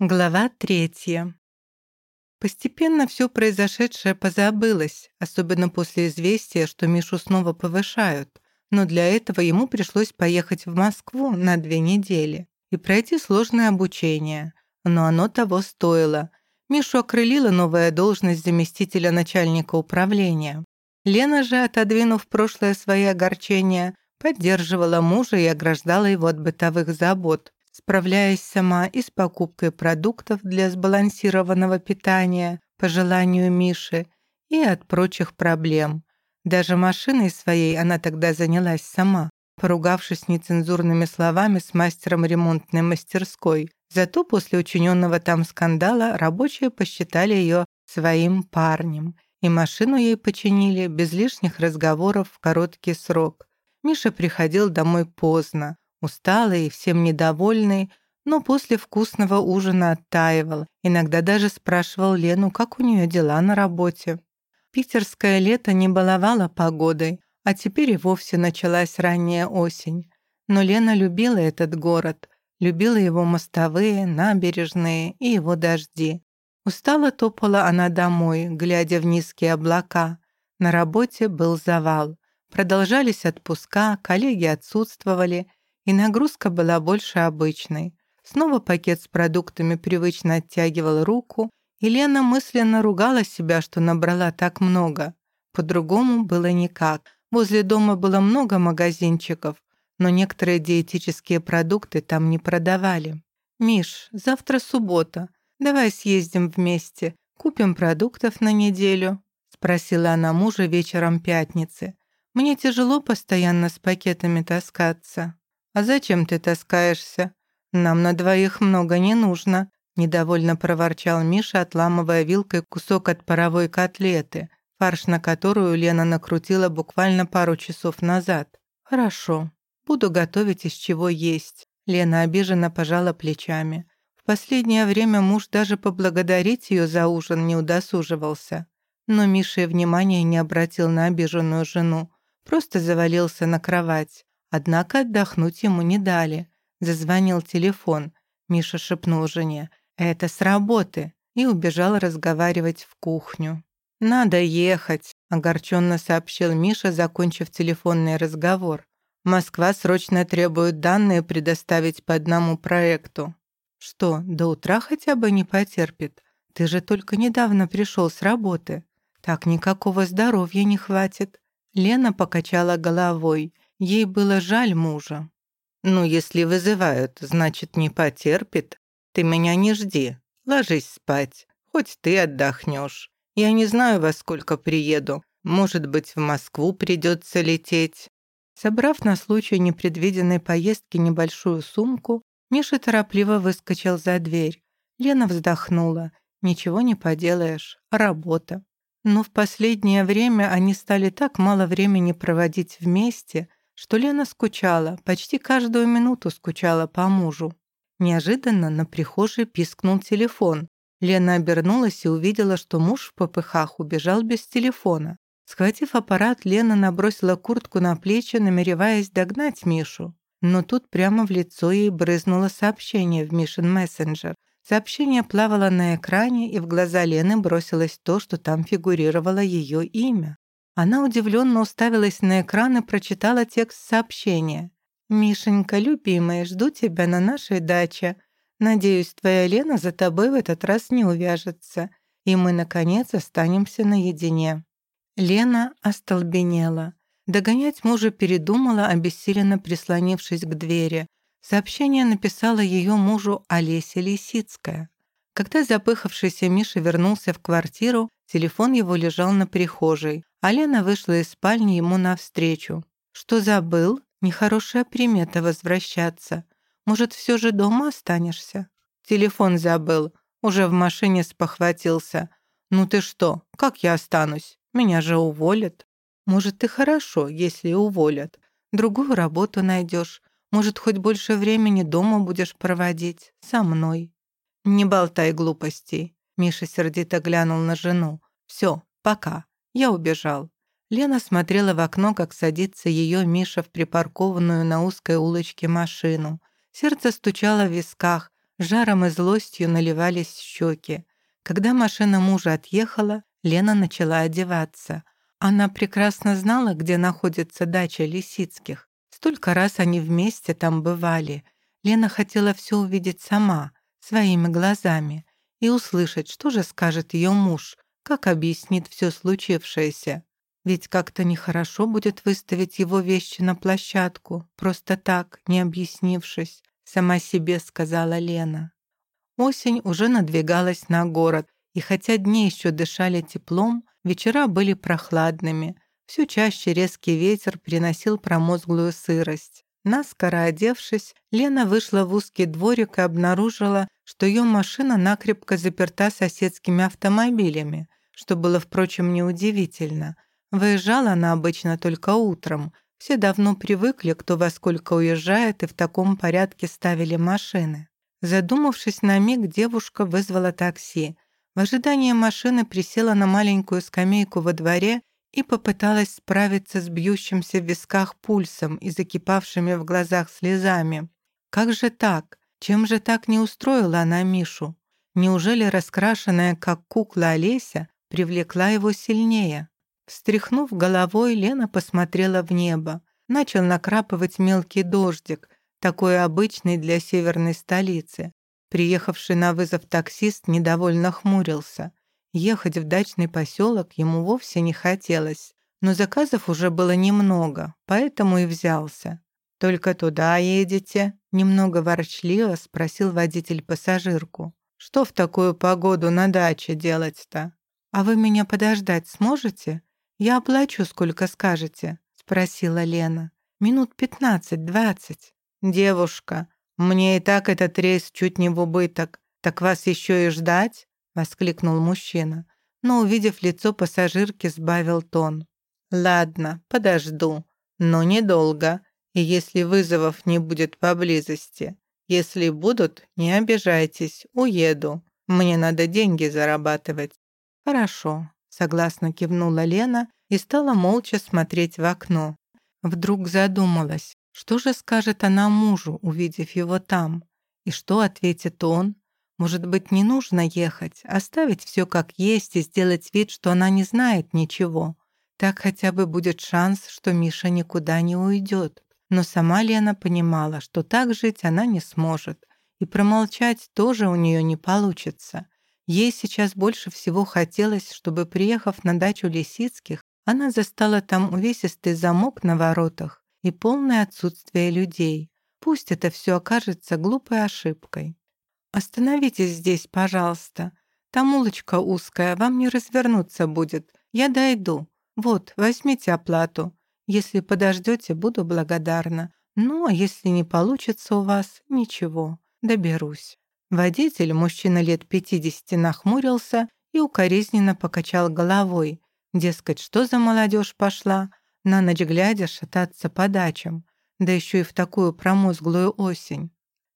Глава третья. Постепенно все произошедшее позабылось, особенно после известия, что Мишу снова повышают. Но для этого ему пришлось поехать в Москву на две недели и пройти сложное обучение. Но оно того стоило. Мишу окрылила новая должность заместителя начальника управления. Лена же, отодвинув прошлое свои огорчения, поддерживала мужа и ограждала его от бытовых забот, справляясь сама и с покупкой продуктов для сбалансированного питания по желанию Миши и от прочих проблем. Даже машиной своей она тогда занялась сама, поругавшись нецензурными словами с мастером ремонтной мастерской. Зато после учиненного там скандала рабочие посчитали ее своим парнем, и машину ей починили без лишних разговоров в короткий срок. Миша приходил домой поздно, усталый и всем недовольный, но после вкусного ужина оттаивал. Иногда даже спрашивал Лену, как у нее дела на работе. Питерское лето не баловало погодой, а теперь и вовсе началась ранняя осень. Но Лена любила этот город, любила его мостовые, набережные и его дожди. Устало топала она домой, глядя в низкие облака. На работе был завал. Продолжались отпуска, коллеги отсутствовали — и нагрузка была больше обычной. Снова пакет с продуктами привычно оттягивал руку, и Лена мысленно ругала себя, что набрала так много. По-другому было никак. Возле дома было много магазинчиков, но некоторые диетические продукты там не продавали. «Миш, завтра суббота. Давай съездим вместе, купим продуктов на неделю», спросила она мужа вечером пятницы. «Мне тяжело постоянно с пакетами таскаться». «А зачем ты таскаешься? Нам на двоих много не нужно», недовольно проворчал Миша, отламывая вилкой кусок от паровой котлеты, фарш на которую Лена накрутила буквально пару часов назад. «Хорошо, буду готовить из чего есть». Лена обиженно пожала плечами. В последнее время муж даже поблагодарить ее за ужин не удосуживался. Но Миша и внимания не обратил на обиженную жену, просто завалился на кровать. Однако отдохнуть ему не дали. Зазвонил телефон. Миша шепнул жене «Это с работы» и убежал разговаривать в кухню. «Надо ехать», — огорченно сообщил Миша, закончив телефонный разговор. «Москва срочно требует данные предоставить по одному проекту». «Что, до утра хотя бы не потерпит? Ты же только недавно пришел с работы. Так никакого здоровья не хватит». Лена покачала головой. Ей было жаль мужа. «Ну, если вызывают, значит, не потерпит. Ты меня не жди. Ложись спать. Хоть ты отдохнешь. Я не знаю, во сколько приеду. Может быть, в Москву придется лететь». Собрав на случай непредвиденной поездки небольшую сумку, Миша торопливо выскочил за дверь. Лена вздохнула. «Ничего не поделаешь. Работа». Но в последнее время они стали так мало времени проводить вместе, что Лена скучала, почти каждую минуту скучала по мужу. Неожиданно на прихожей пискнул телефон. Лена обернулась и увидела, что муж в попыхах убежал без телефона. Схватив аппарат, Лена набросила куртку на плечи, намереваясь догнать Мишу. Но тут прямо в лицо ей брызнуло сообщение в Мишин мессенджер. Сообщение плавало на экране, и в глаза Лены бросилось то, что там фигурировало ее имя. Она удивленно уставилась на экран и прочитала текст сообщения. «Мишенька, любимая, жду тебя на нашей даче. Надеюсь, твоя Лена за тобой в этот раз не увяжется, и мы, наконец, останемся наедине». Лена остолбенела. Догонять мужа передумала, обессиленно прислонившись к двери. Сообщение написала ее мужу Олеся Лисицкая. Когда запыхавшийся Миша вернулся в квартиру, телефон его лежал на прихожей. А вышла из спальни ему навстречу. «Что забыл? Нехорошая примета возвращаться. Может, все же дома останешься?» «Телефон забыл. Уже в машине спохватился. Ну ты что, как я останусь? Меня же уволят». «Может, и хорошо, если уволят. Другую работу найдешь. Может, хоть больше времени дома будешь проводить. Со мной». «Не болтай глупостей», — Миша сердито глянул на жену. «Все, пока». Я убежал. Лена смотрела в окно, как садится ее Миша в припаркованную на узкой улочке машину. Сердце стучало в висках, Жаром и злостью наливались щеки. Когда машина мужа отъехала, Лена начала одеваться. Она прекрасно знала, где находится дача Лисицких. Столько раз они вместе там бывали. Лена хотела все увидеть сама, своими глазами, и услышать, что же скажет ее муж, как объяснит все случившееся. Ведь как-то нехорошо будет выставить его вещи на площадку, просто так, не объяснившись, сама себе сказала Лена. Осень уже надвигалась на город, и хотя дни еще дышали теплом, вечера были прохладными. Все чаще резкий ветер приносил промозглую сырость. Наскоро одевшись, Лена вышла в узкий дворик и обнаружила, что ее машина накрепко заперта соседскими автомобилями, что было, впрочем, неудивительно. Выезжала она обычно только утром. Все давно привыкли, кто во сколько уезжает, и в таком порядке ставили машины. Задумавшись на миг, девушка вызвала такси. В ожидании машины присела на маленькую скамейку во дворе и попыталась справиться с бьющимся в висках пульсом и закипавшими в глазах слезами. Как же так? Чем же так не устроила она Мишу? Неужели раскрашенная, как кукла Олеся, привлекла его сильнее? Встряхнув головой, Лена посмотрела в небо. Начал накрапывать мелкий дождик, такой обычный для северной столицы. Приехавший на вызов таксист недовольно хмурился. Ехать в дачный поселок ему вовсе не хотелось, но заказов уже было немного, поэтому и взялся. «Только туда едете?» — немного ворчливо спросил водитель пассажирку. «Что в такую погоду на даче делать-то?» «А вы меня подождать сможете? Я оплачу, сколько скажете», — спросила Лена. «Минут пятнадцать-двадцать». «Девушка, мне и так этот рейс чуть не в убыток. Так вас еще и ждать?» воскликнул мужчина, но, увидев лицо пассажирки, сбавил тон. «Ладно, подожду, но недолго, если вызовов не будет поблизости. Если будут, не обижайтесь, уеду. Мне надо деньги зарабатывать». «Хорошо», — согласно кивнула Лена и стала молча смотреть в окно. Вдруг задумалась, что же скажет она мужу, увидев его там, и что ответит он, может быть, не нужно ехать, оставить все как есть и сделать вид, что она не знает ничего. Так хотя бы будет шанс, что Миша никуда не уйдет. Но сама Лена понимала, что так жить она не сможет. И промолчать тоже у нее не получится. Ей сейчас больше всего хотелось, чтобы, приехав на дачу Лисицких, она застала там увесистый замок на воротах и полное отсутствие людей. Пусть это все окажется глупой ошибкой. «Остановитесь здесь, пожалуйста. Там улочка узкая, вам не развернуться будет. Я дойду. Вот, возьмите оплату. Если подождете, буду благодарна. Ну, а если не получится у вас, ничего, доберусь». Водитель, мужчина лет 50, нахмурился и укоризненно покачал головой. Дескать, что за молодежь пошла? На ночь глядя шататься по дачам. Да еще и в такую промозглую осень.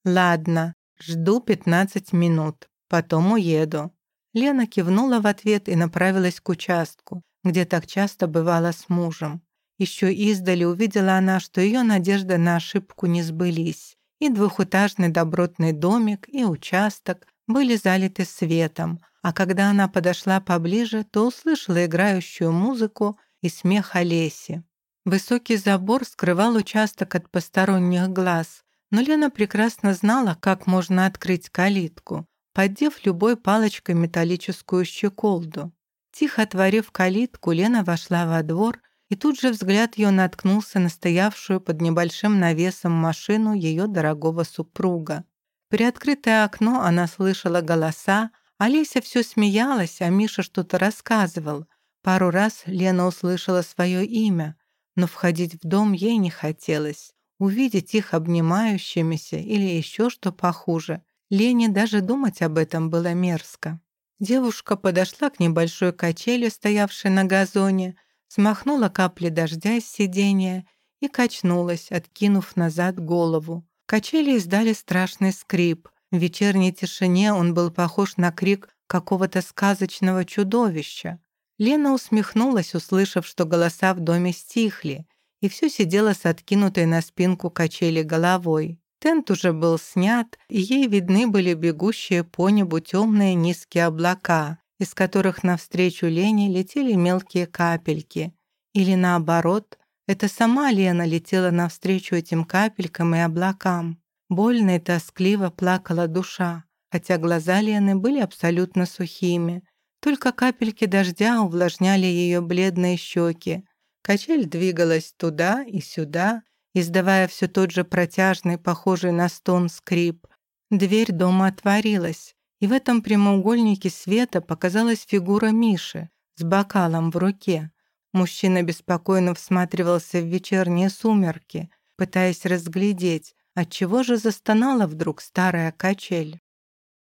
«Ладно, Жду 15 минут, потом уеду». Лена кивнула в ответ и направилась к участку, где так часто бывала с мужем. Еще издали увидела она, что ее надежды на ошибку не сбылись. И двухэтажный добротный домик, и участок были залиты светом, а когда она подошла поближе, то услышала играющую музыку и смех Олеси. Высокий забор скрывал участок от посторонних глаз, но Лена прекрасно знала, как можно открыть калитку, поддев любой палочкой металлическую щеколду. Тихо отворив калитку, Лена вошла во двор, и тут же взгляд ее наткнулся на стоявшую под небольшим навесом машину ее дорогого супруга. Приоткрытое окно она слышала голоса, Олеся все смеялась, а Миша что-то рассказывал. Пару раз Лена услышала свое имя, но входить в дом ей не хотелось. Увидеть их обнимающимися или еще что похуже. Лене даже думать об этом было мерзко. Девушка подошла к небольшой качели, стоявшей на газоне, смахнула капли дождя с сиденья и качнулась, откинув назад голову. Качели издали страшный скрип. В вечерней тишине он был похож на крик какого-то сказочного чудовища. Лена усмехнулась, услышав, что голоса в доме стихли, и все сидела с откинутой на спинку качели головой. Тент уже был снят, и ей видны были бегущие по небу темные низкие облака, из которых навстречу Лене летели мелкие капельки. Или наоборот, это сама Лена летела навстречу этим капелькам и облакам. Больно и тоскливо плакала душа, хотя глаза Лены были абсолютно сухими. Только капельки дождя увлажняли ее бледные щеки. Качель двигалась туда и сюда, издавая все тот же протяжный, похожий на стон скрип. Дверь дома отворилась, и в этом прямоугольнике света показалась фигура Миши с бокалом в руке. Мужчина беспокойно всматривался в вечерние сумерки, пытаясь разглядеть, отчего же застонала вдруг старая качель.